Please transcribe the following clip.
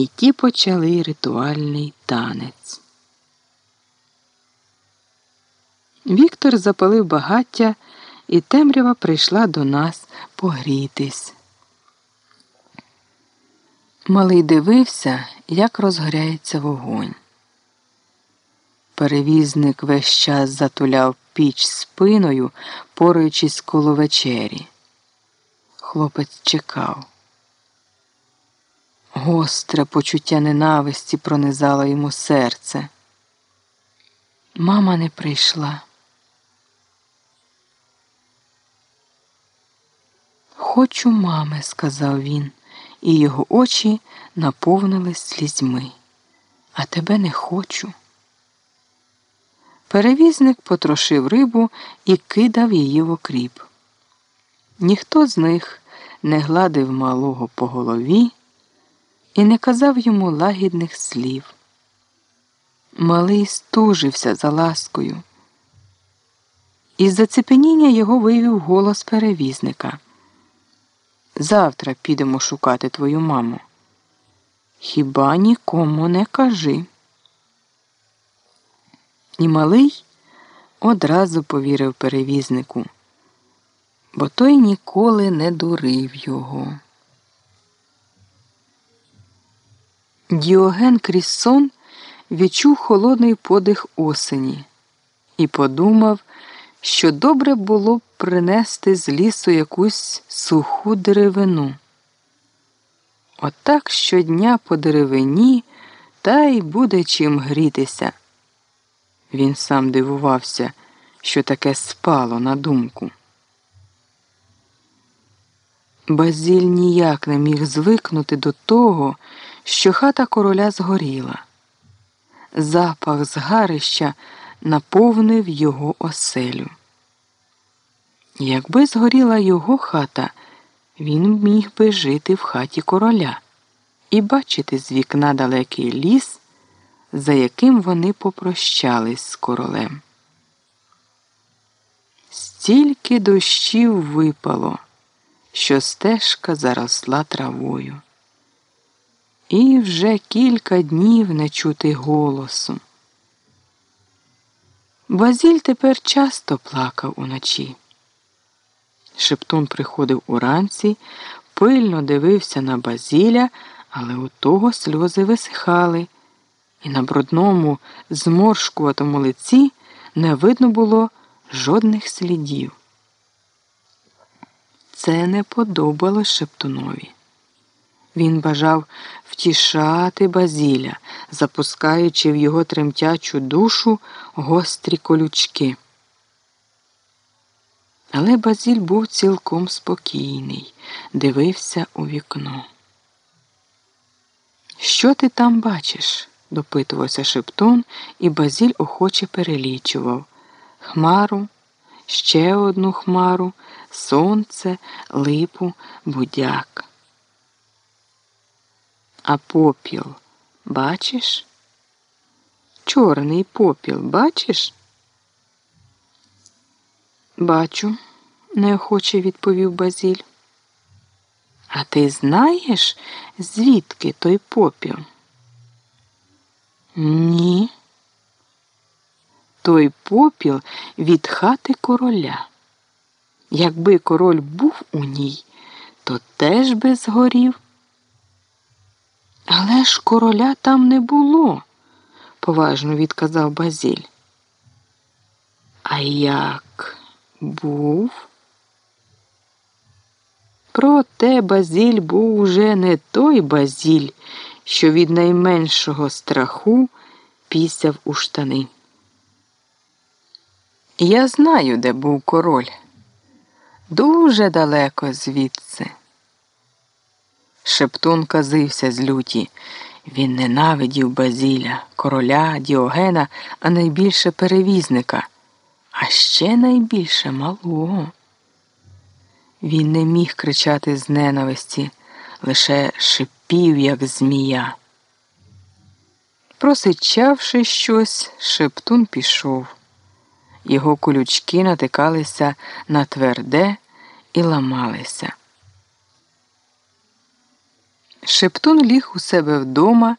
і ті почали ритуальний танець. Віктор запалив багаття, і темрява прийшла до нас погрітись. Малий дивився, як розгоряється вогонь. Перевізник весь час затуляв піч спиною, поруючись коло вечері. Хлопець чекав. Гостре почуття ненависті пронизало йому серце. Мама не прийшла. Хочу мами, сказав він, і його очі наповнились слізьми. А тебе не хочу. Перевізник потрошив рибу і кидав її в окріп. Ніхто з них не гладив малого по голові і не казав йому лагідних слів. Малий стужився за ласкою. Із зацепеніння його вивів голос перевізника. Завтра підемо шукати твою маму. Хіба нікому не кажи? І малий одразу повірив перевізнику, бо той ніколи не дурив його. Діоген крізь сон відчув холодний подих осені і подумав, що добре було б принести з лісу якусь суху деревину. Отак щодня по деревині та й буде чим грітися. Він сам дивувався, що таке спало на думку. Базіль ніяк не міг звикнути до того, що хата короля згоріла. Запах згарища наповнив його оселю. Якби згоріла його хата, він міг би жити в хаті короля і бачити з вікна далекий ліс, за яким вони попрощались з королем. Стільки дощів випало, що стежка заросла травою. І вже кілька днів не чути голосу. Базіль тепер часто плакав уночі. Шептун приходив уранці, пильно дивився на базіля, але у того сльози висихали, і на брудному, зморшкуватому лиці не видно було жодних слідів. Це не подобалось Шептунові. Він бажав втішати Базіля, запускаючи в його тремтячу душу гострі колючки. Але Базіль був цілком спокійний, дивився у вікно. Що ти там бачиш? допитувався Шептун, і Базіль охоче перелічував Хмару, ще одну хмару, сонце, липу, будяк. А попіл бачиш? Чорний попіл бачиш? Бачу, неохоче відповів Базіль. А ти знаєш, звідки той попіл? Ні. Той попіл від хати короля. Якби король був у ній, то теж би згорів. Але ж короля там не було, поважно відказав Базіль. А як був? Проте Базіль був уже не той Базіль, що від найменшого страху пісяв у штани. Я знаю, де був король. Дуже далеко звідси. Шептун казився з люті. Він ненавидів Базіля, короля, Діогена, а найбільше перевізника, а ще найбільше малого. Він не міг кричати з ненависті, лише шипів, як змія. Просичавши щось, шептун пішов. Його колючки натикалися на тверде і ламалися. Шептун ліг у себе вдома.